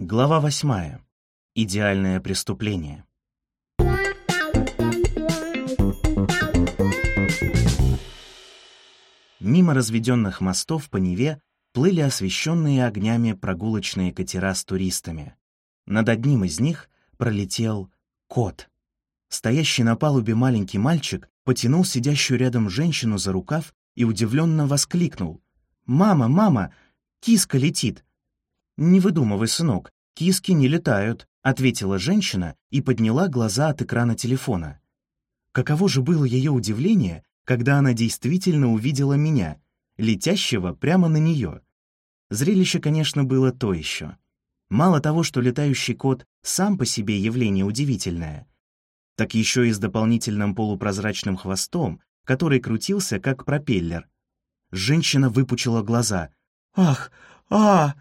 Глава восьмая. Идеальное преступление. Мимо разведенных мостов по Неве плыли освещенные огнями прогулочные катера с туристами. Над одним из них пролетел кот. Стоящий на палубе маленький мальчик потянул сидящую рядом женщину за рукав и удивленно воскликнул. «Мама, мама, киска летит!» «Не выдумывай, сынок, киски не летают», — ответила женщина и подняла глаза от экрана телефона. Каково же было ее удивление, когда она действительно увидела меня, летящего прямо на нее. Зрелище, конечно, было то еще. Мало того, что летающий кот сам по себе явление удивительное, так еще и с дополнительным полупрозрачным хвостом, который крутился как пропеллер. Женщина выпучила глаза. «Ах! А!» а,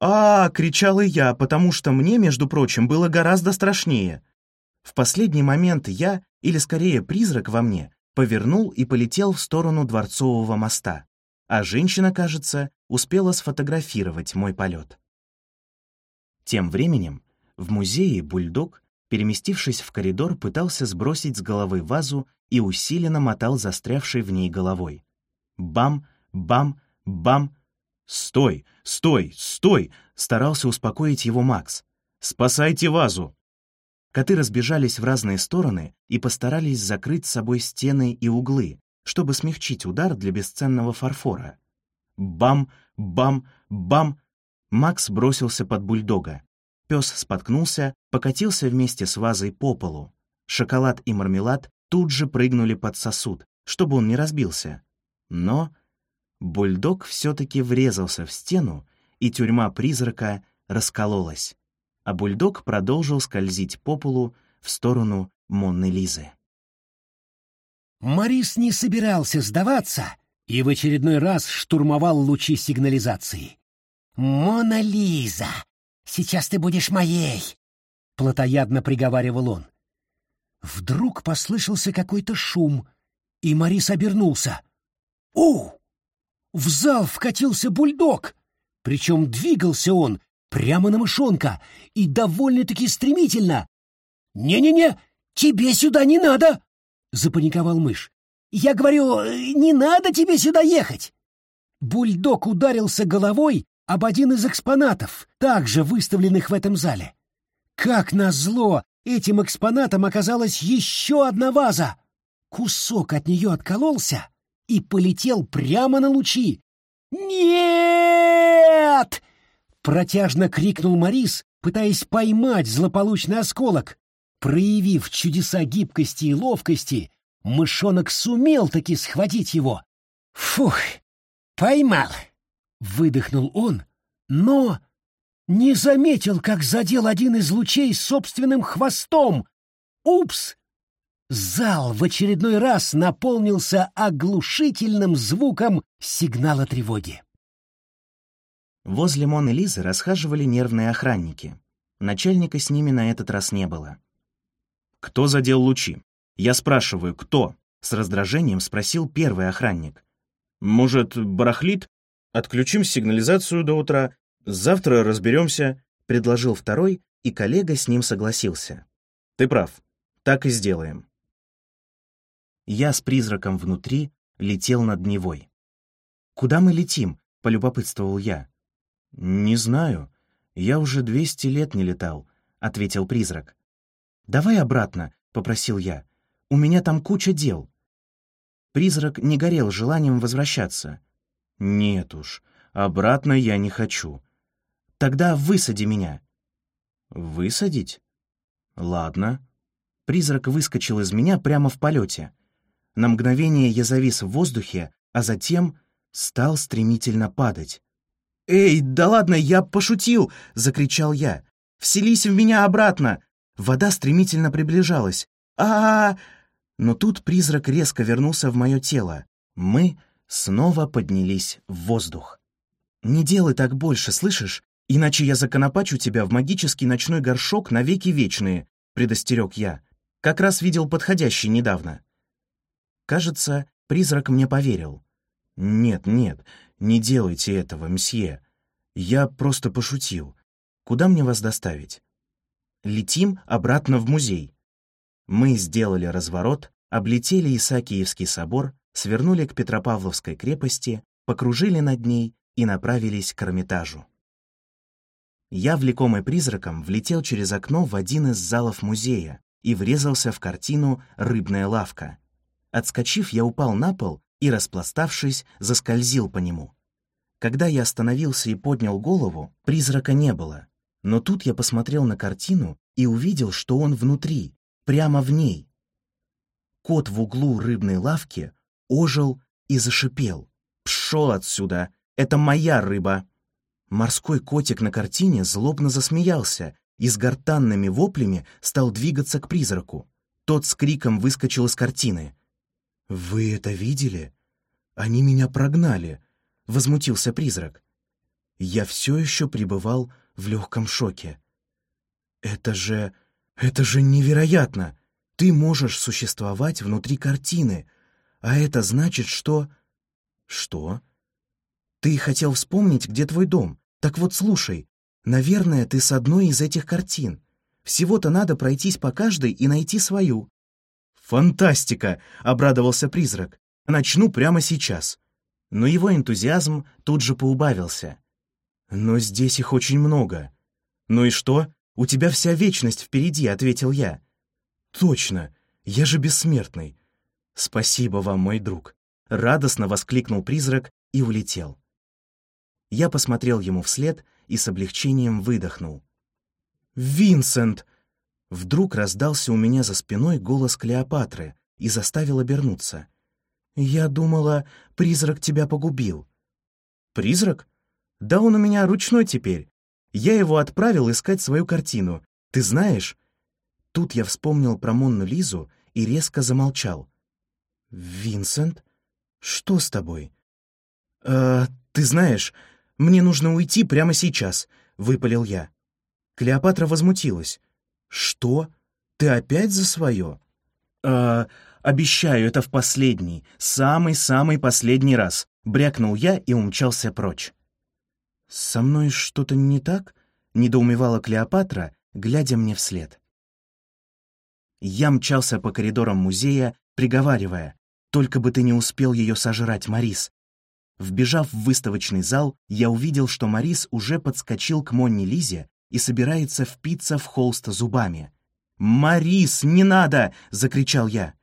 кричал и я, потому что мне, между прочим, было гораздо страшнее. В последний момент я, или скорее призрак во мне, повернул и полетел в сторону Дворцового моста, а женщина, кажется, успела сфотографировать мой полет. Тем временем в музее бульдог, переместившись в коридор, пытался сбросить с головы вазу и усиленно мотал застрявшей в ней головой. Бам, бам, бам, «Стой! Стой! Стой!» — старался успокоить его Макс. «Спасайте вазу!» Коты разбежались в разные стороны и постарались закрыть с собой стены и углы, чтобы смягчить удар для бесценного фарфора. Бам! Бам! Бам! Макс бросился под бульдога. Пес споткнулся, покатился вместе с вазой по полу. Шоколад и мармелад тут же прыгнули под сосуд, чтобы он не разбился. Но Бульдог все-таки врезался в стену, и тюрьма призрака раскололась, а бульдог продолжил скользить по полу в сторону Монны Лизы. Морис не собирался сдаваться и в очередной раз штурмовал лучи сигнализации. «Мона Лиза, сейчас ты будешь моей!» — плотоядно приговаривал он. Вдруг послышался какой-то шум, и Морис обернулся. «У!» В зал вкатился бульдог. Причем двигался он прямо на мышонка и довольно-таки стремительно. «Не-не-не, тебе сюда не надо!» — запаниковал мышь. «Я говорю, не надо тебе сюда ехать!» Бульдог ударился головой об один из экспонатов, также выставленных в этом зале. Как назло, этим экспонатом оказалась еще одна ваза. Кусок от нее откололся, и полетел прямо на лучи. «Нет!» — протяжно крикнул Морис, пытаясь поймать злополучный осколок. Проявив чудеса гибкости и ловкости, мышонок сумел таки схватить его. «Фух, поймал!» — выдохнул он, но не заметил, как задел один из лучей собственным хвостом. «Упс!» Зал в очередной раз наполнился оглушительным звуком сигнала тревоги. Возле Моны Лизы расхаживали нервные охранники. Начальника с ними на этот раз не было. «Кто задел лучи?» «Я спрашиваю, кто?» — с раздражением спросил первый охранник. «Может, барахлит? Отключим сигнализацию до утра. Завтра разберемся», — предложил второй, и коллега с ним согласился. «Ты прав. Так и сделаем». Я с призраком внутри летел над Невой. «Куда мы летим?» — полюбопытствовал я. «Не знаю. Я уже двести лет не летал», — ответил призрак. «Давай обратно», — попросил я. «У меня там куча дел». Призрак не горел желанием возвращаться. «Нет уж, обратно я не хочу». «Тогда высади меня». «Высадить?» «Ладно». Призрак выскочил из меня прямо в полете. На мгновение я завис в воздухе, а затем стал стремительно падать. «Эй, да ладно, я пошутил!» — закричал я. «Вселись в меня обратно!» Вода стремительно приближалась. а а, -а Но тут призрак резко вернулся в мое тело. Мы снова поднялись в воздух. «Не делай так больше, слышишь? Иначе я законопачу тебя в магический ночной горшок навеки вечные», — предостерег я. Как раз видел подходящий недавно. Кажется, призрак мне поверил. «Нет, нет, не делайте этого, мсье. Я просто пошутил. Куда мне вас доставить? Летим обратно в музей. Мы сделали разворот, облетели Исаакиевский собор, свернули к Петропавловской крепости, покружили над ней и направились к Эрмитажу. Я, влекомый призраком, влетел через окно в один из залов музея и врезался в картину «Рыбная лавка». Отскочив, я упал на пол и, распластавшись, заскользил по нему. Когда я остановился и поднял голову, призрака не было. Но тут я посмотрел на картину и увидел, что он внутри, прямо в ней. Кот в углу рыбной лавки ожил и зашипел. «Пшел отсюда! Это моя рыба!» Морской котик на картине злобно засмеялся и с гортанными воплями стал двигаться к призраку. Тот с криком выскочил из картины. «Вы это видели? Они меня прогнали!» — возмутился призрак. Я все еще пребывал в легком шоке. «Это же... это же невероятно! Ты можешь существовать внутри картины, а это значит, что...» «Что?» «Ты хотел вспомнить, где твой дом. Так вот, слушай, наверное, ты с одной из этих картин. Всего-то надо пройтись по каждой и найти свою». «Фантастика!» — обрадовался призрак. «Начну прямо сейчас». Но его энтузиазм тут же поубавился. «Но здесь их очень много». «Ну и что? У тебя вся вечность впереди», — ответил я. «Точно! Я же бессмертный!» «Спасибо вам, мой друг!» — радостно воскликнул призрак и улетел. Я посмотрел ему вслед и с облегчением выдохнул. «Винсент!» Вдруг раздался у меня за спиной голос Клеопатры и заставил обернуться. «Я думала, призрак тебя погубил». «Призрак? Да он у меня ручной теперь. Я его отправил искать свою картину. Ты знаешь?» Тут я вспомнил про Монну Лизу и резко замолчал. «Винсент? Что с тобой?» «Э, ты знаешь, мне нужно уйти прямо сейчас», — выпалил я. Клеопатра возмутилась. «Что? Ты опять за свое?» «Э, обещаю, это в последний, самый-самый последний раз», — брякнул я и умчался прочь. «Со мной что-то не так?» — недоумевала Клеопатра, глядя мне вслед. Я мчался по коридорам музея, приговаривая, «Только бы ты не успел ее сожрать, Марис!» Вбежав в выставочный зал, я увидел, что Марис уже подскочил к Монни Лизе и собирается впиться в холст зубами. «Марис, не надо!» — закричал я.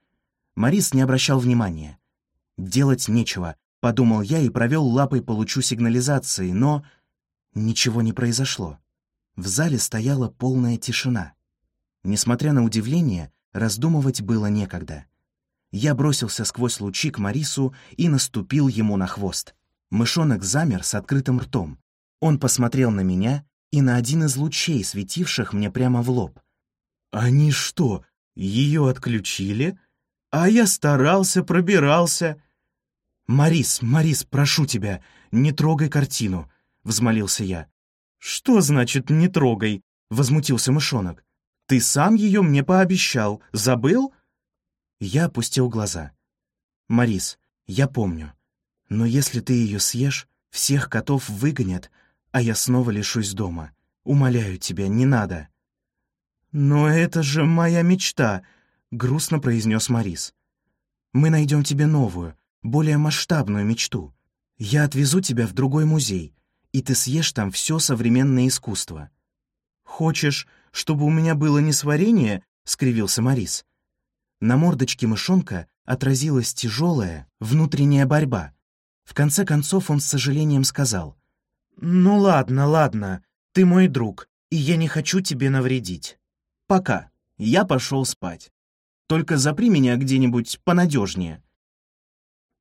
Марис не обращал внимания. «Делать нечего», — подумал я и провел лапой по лучу сигнализации, но ничего не произошло. В зале стояла полная тишина. Несмотря на удивление, раздумывать было некогда. Я бросился сквозь лучи к Марису и наступил ему на хвост. Мышонок замер с открытым ртом. Он посмотрел на меня и на один из лучей, светивших мне прямо в лоб. «Они что, ее отключили? А я старался, пробирался...» «Марис, Марис, прошу тебя, не трогай картину», — взмолился я. «Что значит «не трогай»?» — возмутился мышонок. Ты сам ее мне пообещал. Забыл?» Я опустил глаза. «Марис, я помню. Но если ты ее съешь, всех котов выгонят, а я снова лишусь дома. Умоляю тебя, не надо». «Но это же моя мечта», — грустно произнес Марис. «Мы найдем тебе новую, более масштабную мечту. Я отвезу тебя в другой музей, и ты съешь там все современное искусство. Хочешь, чтобы у меня было несварение?» — скривился Морис. На мордочке мышонка отразилась тяжелая внутренняя борьба. В конце концов он с сожалением сказал. «Ну ладно, ладно, ты мой друг, и я не хочу тебе навредить. Пока, я пошел спать. Только запри меня где-нибудь понадежнее».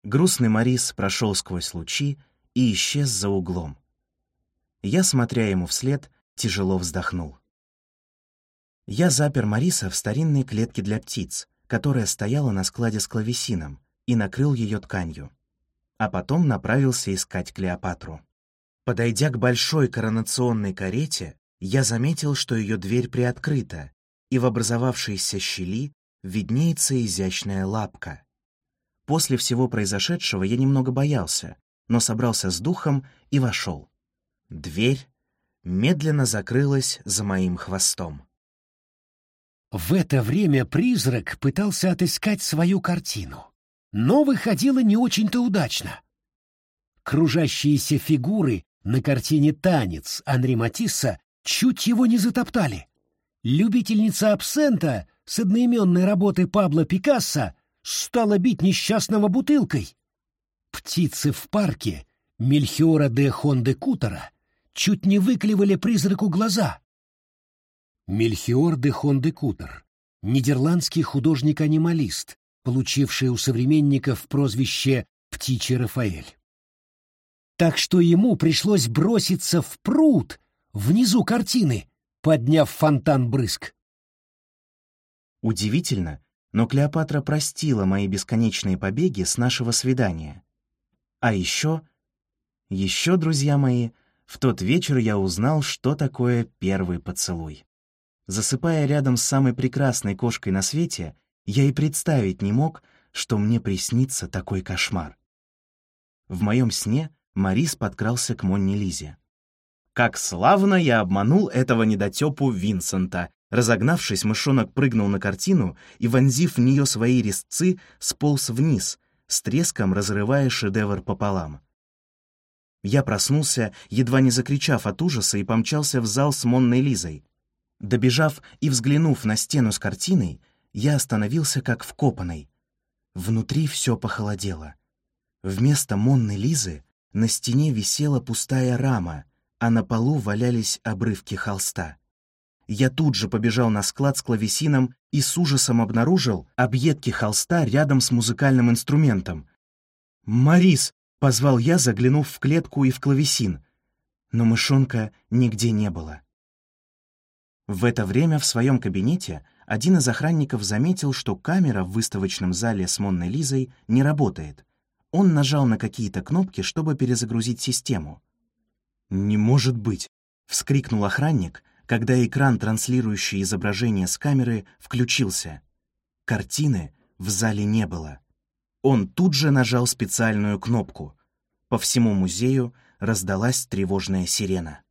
Грустный Морис прошел сквозь лучи и исчез за углом. Я, смотря ему вслед, тяжело вздохнул. Я запер Мариса в старинной клетке для птиц, которая стояла на складе с клавесином, и накрыл ее тканью. А потом направился искать Клеопатру. Подойдя к большой коронационной карете, я заметил, что ее дверь приоткрыта, и в образовавшейся щели виднеется изящная лапка. После всего произошедшего я немного боялся, но собрался с духом и вошел. Дверь медленно закрылась за моим хвостом. В это время призрак пытался отыскать свою картину, но выходило не очень-то удачно. Кружащиеся фигуры на картине «Танец» Анри Матисса чуть его не затоптали. Любительница абсента с одноименной работы Пабло Пикассо стала бить несчастного бутылкой. Птицы в парке Мельхиора де Хонде Кутера чуть не выклевали призраку глаза. Мельхиор де Хонде Кутер — нидерландский художник-анималист, получивший у современников прозвище «Птичий Рафаэль». Так что ему пришлось броситься в пруд внизу картины, подняв фонтан брызг. Удивительно, но Клеопатра простила мои бесконечные побеги с нашего свидания. А еще, еще, друзья мои, в тот вечер я узнал, что такое первый поцелуй. Засыпая рядом с самой прекрасной кошкой на свете, я и представить не мог, что мне приснится такой кошмар. В моем сне Марис подкрался к Монне Лизе. Как славно я обманул этого недотепу Винсента. Разогнавшись, мышонок прыгнул на картину и, вонзив в нее свои резцы, сполз вниз, с треском разрывая шедевр пополам. Я проснулся, едва не закричав от ужаса, и помчался в зал с Монной Лизой. Добежав и взглянув на стену с картиной, я остановился как вкопанный. Внутри все похолодело. Вместо Монны Лизы на стене висела пустая рама, а на полу валялись обрывки холста. Я тут же побежал на склад с клавесином и с ужасом обнаружил объедки холста рядом с музыкальным инструментом. «Марис!» — позвал я, заглянув в клетку и в клавесин. Но мышонка нигде не было. В это время в своем кабинете один из охранников заметил, что камера в выставочном зале с Монной Лизой не работает. Он нажал на какие-то кнопки, чтобы перезагрузить систему. «Не может быть!» — вскрикнул охранник, когда экран, транслирующий изображение с камеры, включился. Картины в зале не было. Он тут же нажал специальную кнопку. По всему музею раздалась тревожная сирена.